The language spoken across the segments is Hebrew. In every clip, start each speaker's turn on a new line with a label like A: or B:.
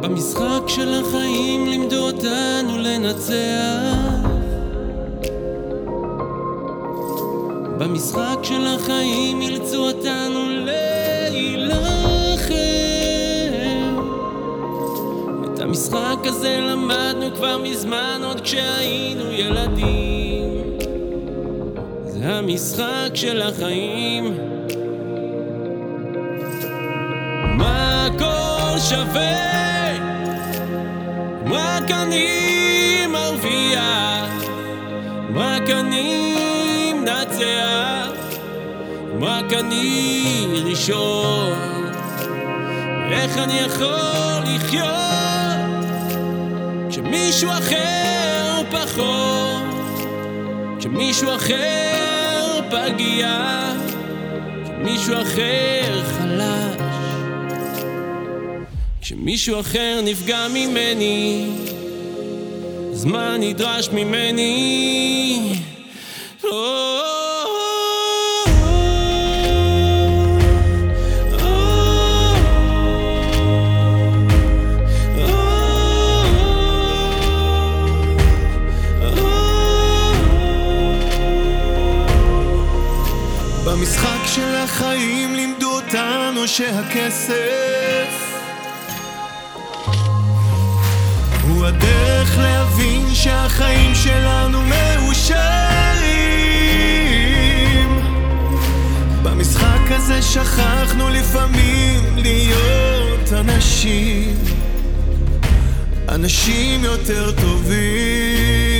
A: במשחק של החיים לימדו אותנו לנצח. במשחק של החיים אילצו אותנו להילחם. את המשחק הזה למדנו כבר מזמן עוד כשהיינו ילדים המשחק של החיים. מה הכל שווה? רק אני מרוויח, רק אני מנצח, רק אני ראשון. איך אני יכול לחיות כשמישהו אחר פחות, כשמישהו אחר פגיע, כשמישהו אחר חלש. כשמישהו אחר נפגע ממני, אז מה נדרש ממני?
B: במשחק אותנו שהכסף הוא הדרך להבין שהחיים שלנו מאושרים. במשחק הזה שכחנו לפעמים להיות אנשים. אנשים יותר טובים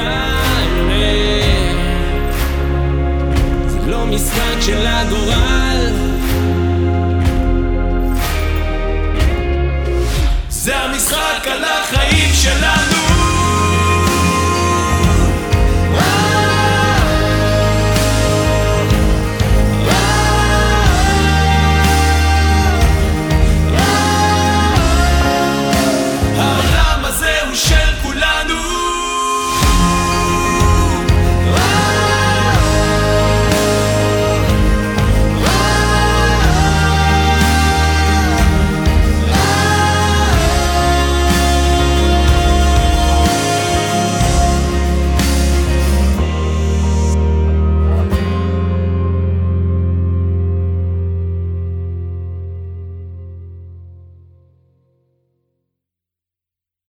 A: האמת זה לא משחק של הגורל
B: זה המשחק על